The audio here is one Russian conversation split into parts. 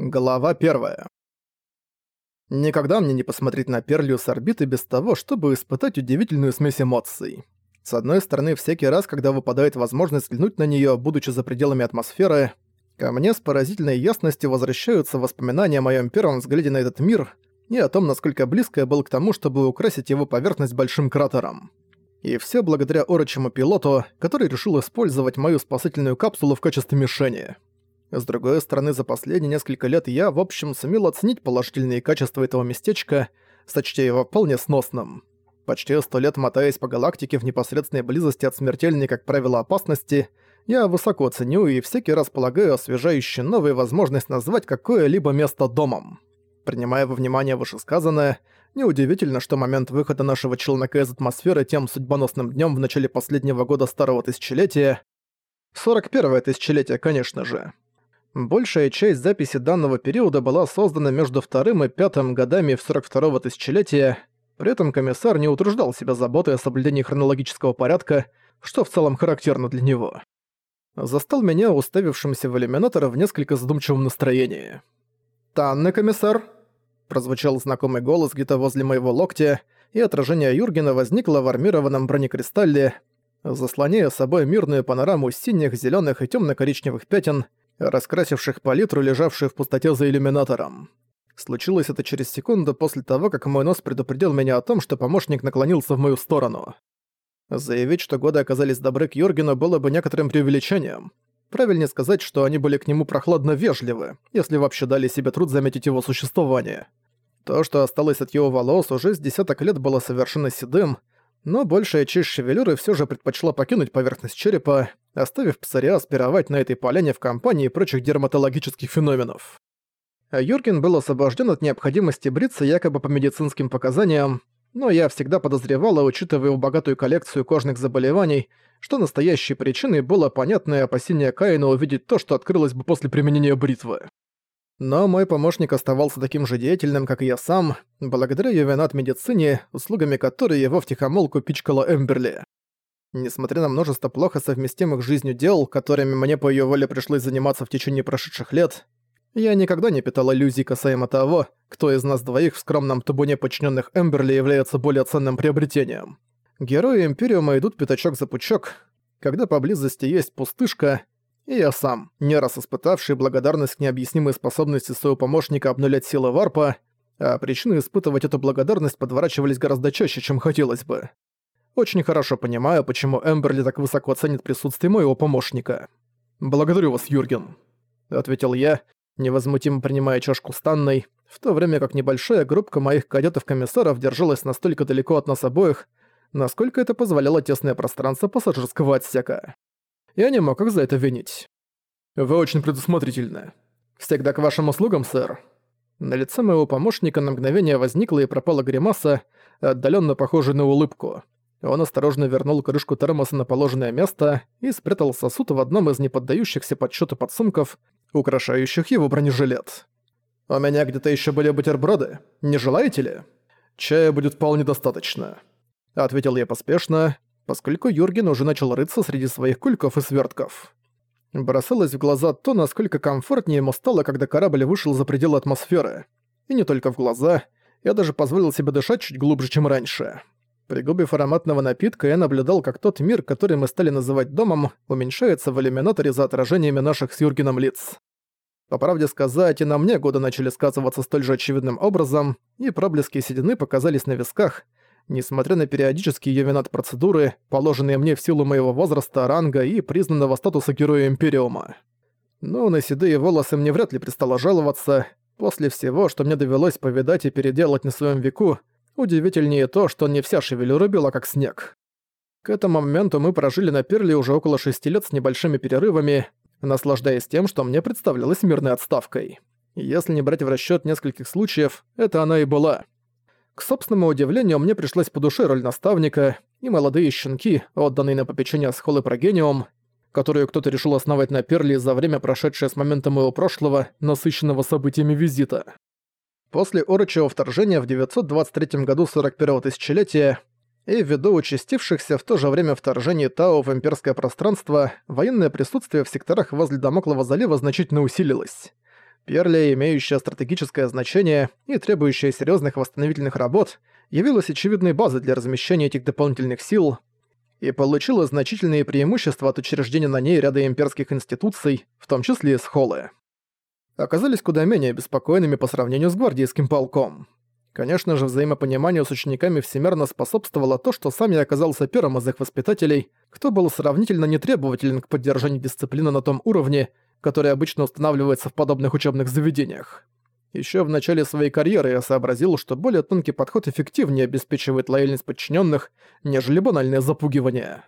Глава 1. Никогда мне не посмотреть на Перлию с орбиты без того, чтобы испытать удивительную смесь эмоций. С одной стороны, всякий раз, когда выпадает возможность взглянуть на неё, будучи за пределами атмосферы, ко мне с поразительной ясностью возвращаются воспоминания о моём первом взгляде на этот мир и о том, насколько близко я был к тому, чтобы украсить его поверхность большим кратером. И всё благодаря орочему пилоту, который решил использовать мою спасательную капсулу в качестве мишени. С другой стороны, за последние несколько лет я, в общем, сумел оценить положительные качества этого местечка, сочтя его вполне сносным. Почти сто лет мотаясь по галактике в непосредственной близости от смертельной, как правило, опасности, я высоко ценю и всякий раз полагаю освежающей новую возможность назвать какое-либо место домом. Принимая во внимание вышесказанное, неудивительно, что момент выхода нашего челнока из атмосферы тем судьбоносным днем в начале последнего года старого тысячелетия 41-е тысячелетие, конечно же. Большая часть записи данного периода была создана между вторым и пятым годами в 42-го тысячелетия, при этом комиссар не утруждал себя заботой о соблюдении хронологического порядка, что в целом характерно для него. Застал меня уставившимся в иллюминатор в несколько задумчивом настроении. «Танны, комиссар?» Прозвучал знакомый голос где-то возле моего локтя, и отражение Юргена возникло в армированном бронекристалле, заслоняя собой мирную панораму синих, зеленых и темно коричневых пятен, раскрасивших палитру, лежавшую в пустоте за иллюминатором. Случилось это через секунду после того, как мой нос предупредил меня о том, что помощник наклонился в мою сторону. Заявить, что годы оказались добры к Йоргену, было бы некоторым преувеличением. Правильнее сказать, что они были к нему прохладно вежливы, если вообще дали себе труд заметить его существование. То, что осталось от его волос, уже с десяток лет было совершенно седым, но большая часть шевелюры все же предпочла покинуть поверхность черепа, оставив псориаз пировать на этой поляне в компании прочих дерматологических феноменов. А Юрген был освобожден от необходимости бриться якобы по медицинским показаниям, но я всегда подозревала, учитывая его богатую коллекцию кожных заболеваний, что настоящей причиной было понятное опасение Каина увидеть то, что открылось бы после применения бритвы. Но мой помощник оставался таким же деятельным, как и я сам, благодаря ювенат медицине, услугами которой его втихомолку пичкала Эмберли. Несмотря на множество плохо совместимых с жизнью дел, которыми мне по ее воле пришлось заниматься в течение прошедших лет, я никогда не питал иллюзий касаемо того, кто из нас двоих в скромном табуне подчиненных Эмберли является более ценным приобретением. Герои Империума идут пятачок за пучок, когда поблизости есть пустышка, и я сам, не раз испытавший благодарность к необъяснимой способности своего помощника обнулять силы варпа, а причины испытывать эту благодарность подворачивались гораздо чаще, чем хотелось бы. Очень хорошо понимаю, почему Эмберли так высоко ценит присутствие моего помощника. «Благодарю вас, Юрген», — ответил я, невозмутимо принимая чашку станной, в то время как небольшая группка моих кадетов-комиссаров держалась настолько далеко от нас обоих, насколько это позволяло тесное пространство пассажирского отсека. Я не мог их за это винить. «Вы очень предусмотрительны. Всегда к вашим услугам, сэр». На лице моего помощника на мгновение возникла и пропала гримаса, отдаленно похожая на улыбку. Он осторожно вернул крышку термоса на положенное место и спрятал сосуд в одном из неподдающихся подсчёту подсумков, украшающих его бронежилет. «У меня где-то ещё были бутерброды. Не желаете ли?» «Чая будет вполне достаточно», — ответил я поспешно, поскольку Юрген уже начал рыться среди своих кульков и свертков. Бросалось в глаза то, насколько комфортнее ему стало, когда корабль вышел за пределы атмосферы. И не только в глаза, я даже позволил себе дышать чуть глубже, чем раньше. Пригубив ароматного напитка, я наблюдал, как тот мир, который мы стали называть домом, уменьшается в иллюминаторе за отражениями наших с Юргеном лиц. По правде сказать, и на мне годы начали сказываться столь же очевидным образом, и проблески седины показались на висках, несмотря на периодические ювенат процедуры, положенные мне в силу моего возраста, ранга и признанного статуса Героя Империума. Но на седые волосы мне вряд ли пристало жаловаться. После всего, что мне довелось повидать и переделать на своем веку, удивительнее то, что не вся шевелюра бела как снег. К этому моменту мы прожили на Перле уже около шести лет с небольшими перерывами, наслаждаясь тем, что мне представлялось мирной отставкой. Если не брать в расчёт нескольких случаев, это она и была — к собственному удивлению, мне пришлась по душе роль наставника, и молодые щенки, отданные на попечение Схолы Прогениум, которую кто-то решил основать на Перли за время, прошедшее с момента моего прошлого, насыщенного событиями визита. После Орочего вторжения в 923 году 41-го тысячелетия и ввиду участившихся в то же время вторжений Тао в имперское пространство, военное присутствие в секторах возле Дамоклого залива значительно усилилось. Перли, имеющая стратегическое значение и требующая серьезных восстановительных работ, явилась очевидной базой для размещения этих дополнительных сил и получила значительные преимущества от учреждения на ней ряда имперских институций, в том числе и схолы. Оказались куда менее беспокойными по сравнению с гвардейским полком. Конечно же, взаимопониманию с учениками всемерно способствовало то, что сам я оказался первым из их воспитателей, кто был сравнительно нетребователен к поддержанию дисциплины на том уровне, который обычно устанавливается в подобных учебных заведениях. Еще в начале своей карьеры я сообразил, что более тонкий подход эффективнее обеспечивает лояльность подчиненных, нежели банальное запугивание.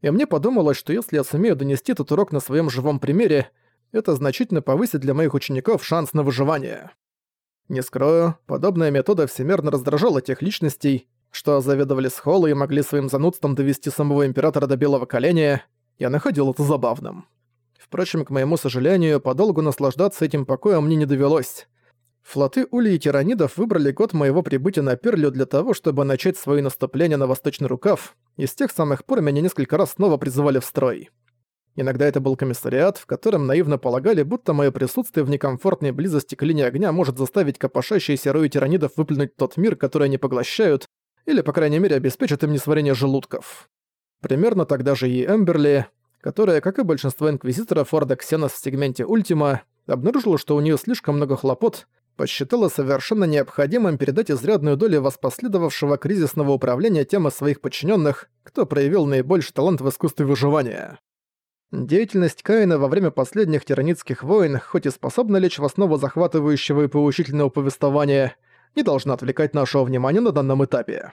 И мне подумалось, что если я сумею донести этот урок на своем живом примере, это значительно повысит для моих учеников шанс на выживание. Не скрою, подобная метода всемерно раздражала тех личностей, что заведовали схолы и могли своим занудством довести самого императора до белого коленя, я находил это забавным. Впрочем, к моему сожалению, подолгу наслаждаться этим покоем мне не довелось. Флоты Ули и Тиранидов выбрали год моего прибытия на Перлю для того, чтобы начать свои наступления на Восточный Рукав, и с тех самых пор меня несколько раз снова призывали в строй. Иногда это был комиссариат, в котором наивно полагали, будто мое присутствие в некомфортной близости к линии огня может заставить копошащиеся рои тиранидов выплюнуть тот мир, который они поглощают, или, по крайней мере, обеспечат им несварение желудков. Примерно тогда же и Эмберли, которая, как и большинство инквизиторов Орда Ксенос в сегменте Ультима, обнаружила, что у нее слишком много хлопот, посчитала совершенно необходимым передать изрядную долю воспоследовавшего кризисного управления тем из своих подчиненных, кто проявил наибольший талант в искусстве выживания. Деятельность Каина во время последних тиранитских войн, хоть и способна лечь в основу захватывающего и поучительного повествования, не должна отвлекать нашего внимания на данном этапе.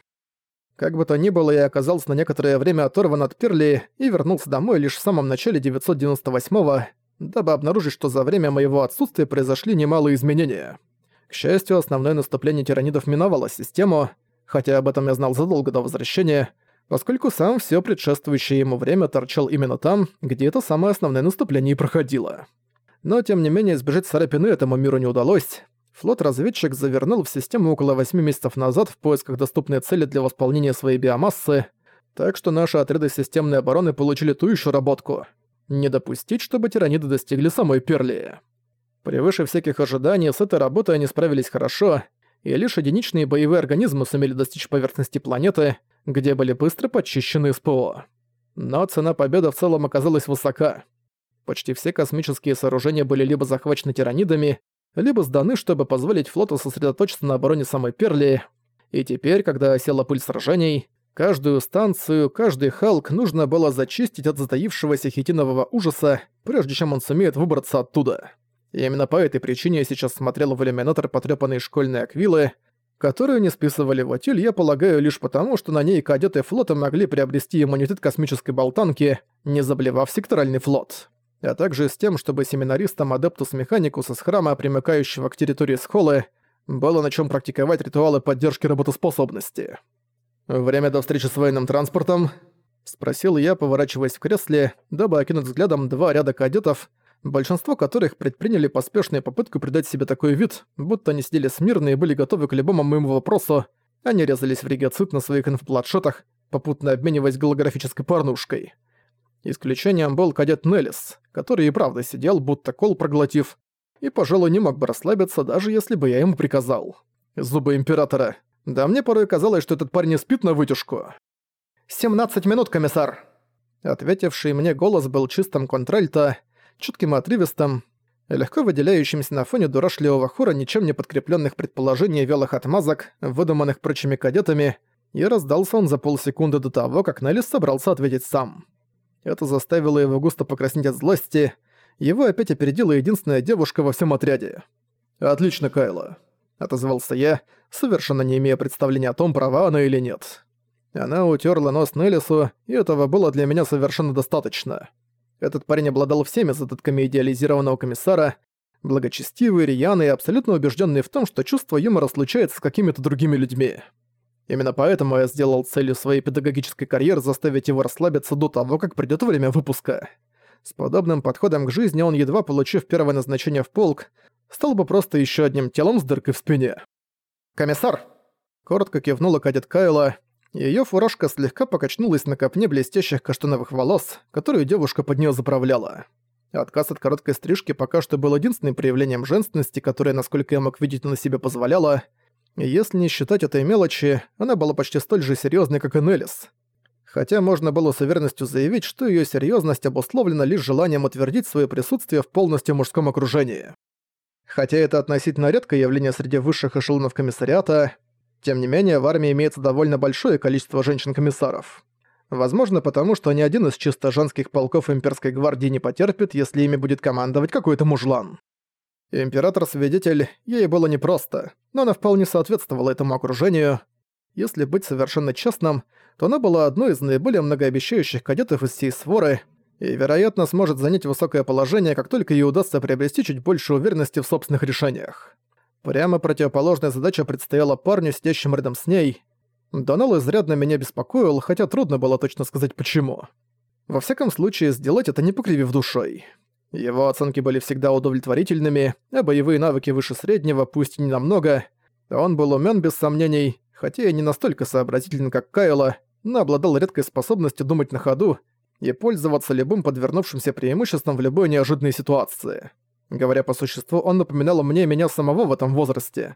Как бы то ни было, я оказался на некоторое время оторван от Перли и вернулся домой лишь в самом начале 998-го, дабы обнаружить, что за время моего отсутствия произошли немалые изменения. К счастью, основное наступление тиранидов миновало систему, хотя об этом я знал задолго до возвращения, поскольку сам все предшествующее ему время торчал именно там, где это самое основное наступление и проходило. Но тем не менее избежать царапины этому миру не удалось. Флот-разведчик завернул в систему около 8 месяцев назад в поисках доступной цели для восполнения своей биомассы, так что наши отряды системной обороны получили ту еще работку. Не допустить, чтобы тираниды достигли самой Перли. Превыше всяких ожиданий, с этой работой они справились хорошо, и лишь единичные боевые организмы сумели достичь поверхности планеты, где были быстро почищены СПО. Но цена победы в целом оказалась высока. Почти все космические сооружения были либо захвачены тиранидами, либо сданы, чтобы позволить флоту сосредоточиться на обороне самой Перли. И теперь, когда осела пыль сражений, каждую станцию, каждый Халк нужно было зачистить от затаившегося хитинового ужаса, прежде чем он сумеет выбраться оттуда. И именно по этой причине я сейчас смотрел в иллюминатор потрёпанной школьной аквилы, которую не списывали в утиль, я полагаю, лишь потому, что на ней кадеты флота могли приобрести иммунитет к космической болтанки, не заблевав секторальный флот. А также с тем, чтобы семинаристам Адептус Механикус из храма, примыкающего к территории Схолы, было на чем практиковать ритуалы поддержки работоспособности. «Время до встречи с военным транспортом?» — спросил я, поворачиваясь в кресле, дабы окинуть взглядом два ряда кадетов — большинство которых предприняли поспешную попытку придать себе такой вид, будто они сидели смирно и были готовы к любому моему вопросу, они резались в регоцит на своих инфопланшетах, попутно обмениваясь голографической порнушкой. Исключением был кадет Неллис, который и правда сидел, будто кол проглотив, и, пожалуй, не мог бы расслабиться, даже если бы я ему приказал. Зубы Императора. Да мне порой казалось, что этот парень спит на вытяжку. «Семнадцать минут, комиссар!» Ответивший мне голос был чистым контральто, чутким и отрывистым, легко выделяющимся на фоне дурашливого хора ничем не подкрепленных предположений и отмазок, выдуманных прочими кадетами, и раздался он за полсекунды до того, как Неллис собрался ответить сам. Это заставило его густо покраснеть от злости, его опять опередила единственная девушка во всем отряде. «Отлично, Кайла», — отозвался я, совершенно не имея представления о том, права она или нет. Она утерла нос Неллису, и этого было для меня совершенно достаточно. Этот парень обладал всеми задатками идеализированного комиссара, благочестивый, рьяный и абсолютно убежденный в том, что чувство юмора случается с какими-то другими людьми. Именно поэтому я сделал целью своей педагогической карьеры заставить его расслабиться до того, как придёт время выпуска. С подобным подходом к жизни он, едва получив первое назначение в полк, стал бы просто ещё одним телом с дыркой в спине. «Комиссар!» Коротко кивнула кадет Кайла, Её фуражка слегка покачнулась на копне блестящих каштановых волос, которую девушка под неё заправляла. Отказ от короткой стрижки пока что был единственным проявлением женственности, которое, насколько я мог видеть, на себе позволяло. Если не считать этой мелочи, она была почти столь же серьезной, как и Неллис. Хотя можно было с уверенностью заявить, что ее серьезность обусловлена лишь желанием утвердить свое присутствие в полностью мужском окружении. Хотя это относительно редкое явление среди высших эшелонов комиссариата, тем не менее в армии имеется довольно большое количество женщин-комиссаров. Возможно, потому что ни один из чисто женских полков имперской гвардии не потерпит, если ими будет командовать какой-то мужлан. Император-свидетель, ей было непросто, но она вполне соответствовала этому окружению. Если быть совершенно честным, то она была одной из наиболее многообещающих кадетов из всей своры и, вероятно, сможет занять высокое положение, как только ей удастся приобрести чуть больше уверенности в собственных решениях. Прямо противоположная задача предстояла парню, сидящему рядом с ней — Донал изрядно меня беспокоил, хотя трудно было точно сказать почему. Во всяком случае, сделать это не покривив душой. Его оценки были всегда удовлетворительными, а боевые навыки выше среднего, пусть и не намного. Он был умён без сомнений, хотя и не настолько сообразителен, как Кайла, но обладал редкой способностью думать на ходу и пользоваться любым подвернувшимся преимуществом в любой неожиданной ситуации. Говоря по существу, он напоминал мне меня самого в этом возрасте.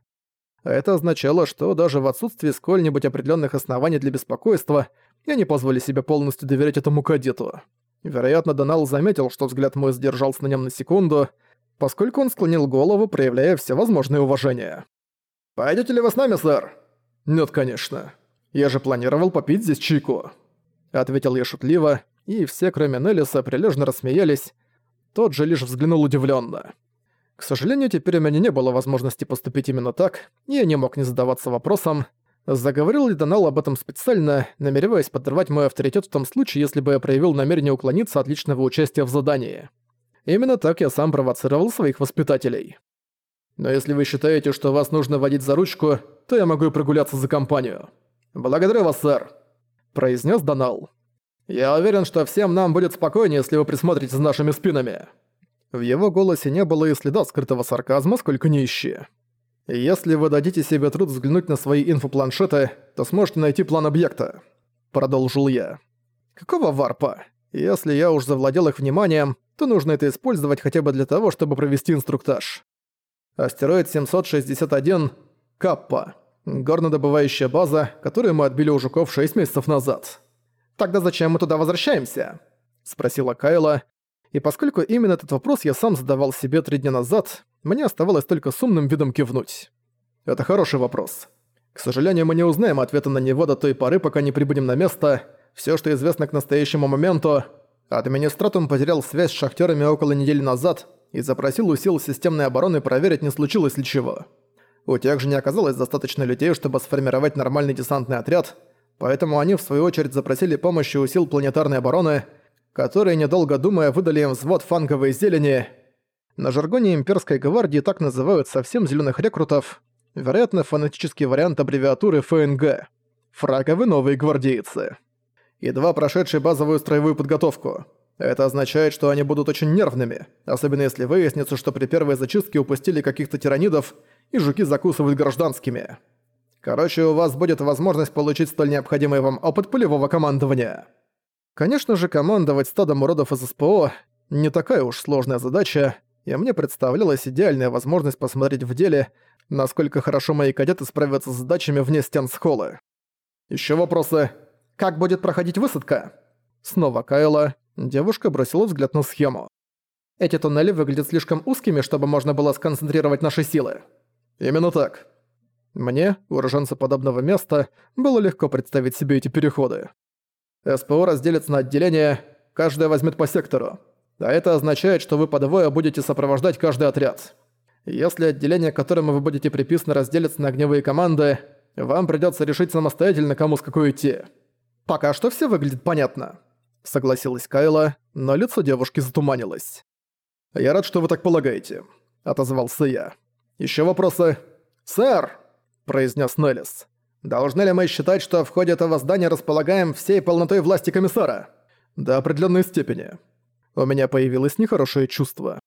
Это означало, что даже в отсутствии сколь-нибудь определенных оснований для беспокойства я не позволил себе полностью доверять этому кадету. Вероятно, Донал заметил, что взгляд мой задержался на нем на секунду, поскольку он склонил голову, проявляя все возможное уважение. «Пойдете ли вы с нами, сэр?» «Нет, конечно. Я же планировал попить здесь чайку», — ответил я шутливо, и все, кроме Неллиса, прилежно рассмеялись. Тот же лишь взглянул удивленно. К сожалению, теперь у меня не было возможности поступить именно так, и я не мог не задаваться вопросом, заговорил ли Донал об этом специально, намереваясь подорвать мой авторитет в том случае, если бы я проявил намерение уклониться от личного участия в задании. Именно так я сам провоцировал своих воспитателей. Но если вы считаете, что вас нужно водить за ручку, то я могу и прогуляться за компанию. Благодарю вас, сэр», — произнес Донал. «Я уверен, что всем нам будет спокойнее, если вы присмотрите за нашими спинами». В его голосе не было и следа скрытого сарказма, сколько ни ищи. «Если вы дадите себе труд взглянуть на свои инфопланшеты, то сможете найти план объекта», — продолжил я. «Какого варпа? Если я уж завладел их вниманием, то нужно это использовать хотя бы для того, чтобы провести инструктаж. Астероид 761 — Каппа. Горнодобывающая база, которую мы отбили у жуков 6 месяцев назад. «Тогда зачем мы туда возвращаемся?» — спросила Кайла, и поскольку именно этот вопрос я сам задавал себе три дня назад, мне оставалось только с умным видом кивнуть. Это хороший вопрос. К сожалению, мы не узнаем ответа на него до той поры, пока не прибудем на место. Все, что известно к настоящему моменту, администратум потерял связь с шахтерами около недели назад и запросил у сил системной обороны проверить, не случилось ли чего. У тех же не оказалось достаточно людей, чтобы сформировать нормальный десантный отряд, поэтому они в свою очередь запросили помощи у сил планетарной обороны – которые, недолго думая, выдали им взвод фанговой зелени. На жаргоне имперской гвардии так называют совсем зеленых рекрутов, вероятно, фонетический вариант аббревиатуры ФНГ. Фраговы новые гвардейцы. Едва прошедшие базовую строевую подготовку. Это означает, что они будут очень нервными, особенно если выяснится, что при первой зачистке упустили каких-то тиранидов, и жуки закусывают гражданскими. Короче, у вас будет возможность получить столь необходимый вам опыт полевого командования. Конечно же, командовать стадом уродов из СПО – не такая уж сложная задача, и мне представлялась идеальная возможность посмотреть в деле, насколько хорошо мои кадеты справятся с задачами вне стен схолы. Ещё вопросы? Как будет проходить высадка? Снова Кайла. Девушка бросила взгляд на схему. Эти туннели выглядят слишком узкими, чтобы можно было сконцентрировать наши силы. Именно так. Мне, уроженца подобного места, было легко представить себе эти переходы. СПО разделится на отделения, каждая возьмет по сектору. А это означает, что вы по двое будете сопровождать каждый отряд. Если отделение, которому вы будете приписаны, разделится на огневые команды, вам придется решить самостоятельно, кому с какой идти. Пока что все выглядит понятно. Согласилась Кайла, но лицо девушки затуманилось. «Я рад, что вы так полагаете», — отозвался я. Еще вопросы?» «Сэр!» — произнес Неллис. Должны ли мы считать, что в ходе этого здания располагаем всей полнотой власти комиссара? До определенной степени. У меня появилось нехорошее чувство.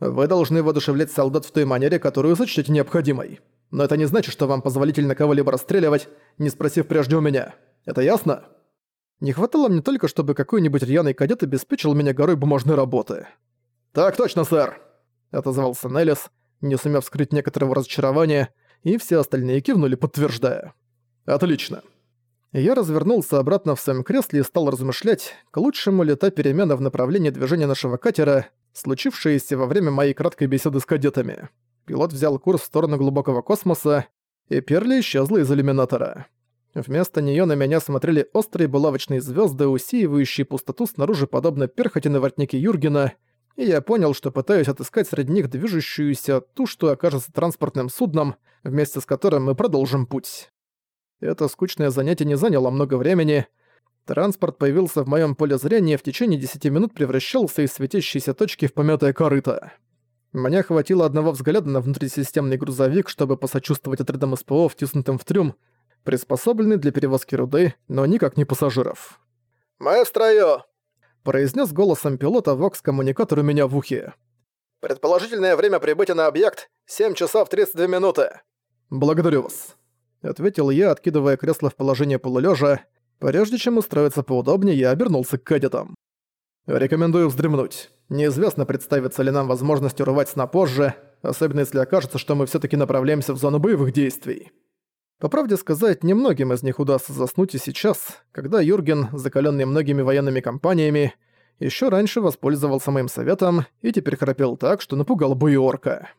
Вы должны воодушевлять солдат в той манере, которую сочтете необходимой. Но это не значит, что вам позволительно кого-либо расстреливать, не спросив прежде у меня. Это ясно? Не хватало мне только, чтобы какой-нибудь рьяный кадет обеспечил меня горой бумажной работы. «Так точно, сэр!» — отозвался Неллис, не сумев скрыть некоторого разочарования, и все остальные кивнули, подтверждая. «Отлично!» Я развернулся обратно в своем кресле и стал размышлять, к лучшему ли та перемена в направлении движения нашего катера, случившаяся во время моей краткой беседы с кадетами. Пилот взял курс в сторону глубокого космоса, и Перли исчезла из иллюминатора. Вместо неё на меня смотрели острые булавочные звёзды, усеивающие пустоту снаружи подобно перхоти на воротнике Юргена, и я понял, что пытаюсь отыскать среди них движущуюся ту, что окажется транспортным судном, вместе с которым мы продолжим путь. Это скучное занятие не заняло много времени. Транспорт появился в моём поле зрения и в течение 10 минут превращался из светящейся точки в помятое корыто. Мне хватило одного взгляда на внутрисистемный грузовик, чтобы посочувствовать отрядам СПО, втиснутым в трюм, приспособленный для перевозки руды, но никак не пассажиров. «Мы в строю!» — произнес голосом пилота вокс-коммуникатор у меня в ухе. «Предположительное время прибытия на объект — 7 часов 32 минуты». «Благодарю вас», — ответил я, откидывая кресло в положение полулёжа. Прежде чем устроиться поудобнее, я обернулся к кадетам. «Рекомендую вздремнуть. Неизвестно, представится ли нам возможность урвать сна позже, особенно если окажется, что мы всё-таки направляемся в зону боевых действий». По правде сказать, немногим из них удастся заснуть и сейчас, когда Юрген, закалённый многими военными кампаниями, ещё раньше воспользовался моим советом и теперь храпел так, что напугал бы орка.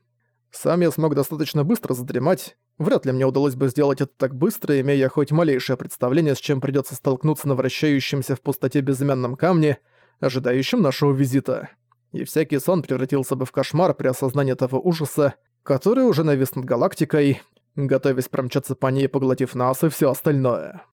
Сам я смог достаточно быстро задремать, вряд ли мне удалось бы сделать это так быстро, имея хоть малейшее представление, с чем придётся столкнуться на вращающемся в пустоте безымянном камне, ожидающем нашего визита. И всякий сон превратился бы в кошмар при осознании того ужаса, который уже навис над галактикой, готовясь промчаться по ней, поглотив нас и все остальное.